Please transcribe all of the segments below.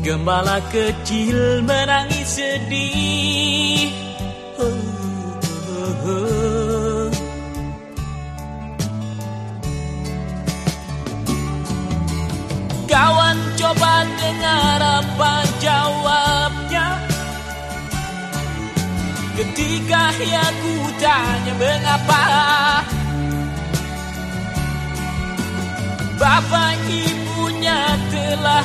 Gembala kecil menangis sedih. Kawan coba dengar apa jawabnya? Ketika aku tanya mengapa? Bapak ibunya telah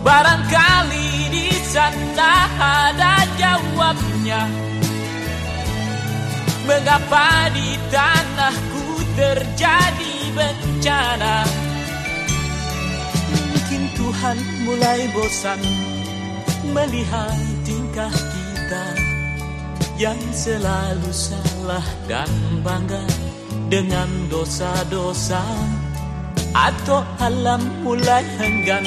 Barangkali di sana ada jawabnya. Mengapa di tanahku terjadi bencana? Mungkin Tuhan mulai bosan Melihat tingkah kita Yang selalu salah dan bangga dengan dosa-dosa Atau alam mulai enggan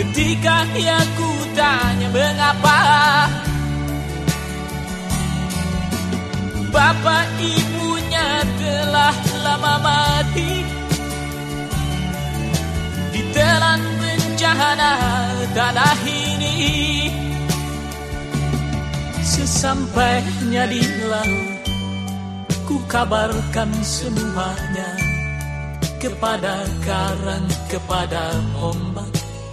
Ketika aku tanya mengapa? Bapak ibunya telah lama mati. Ditelan bencana tanah ini Sesampainya di laut Ku kabarkan semuanya Kepada karang, kepada ombak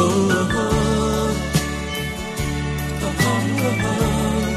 oh, oh, oh, oh, oh.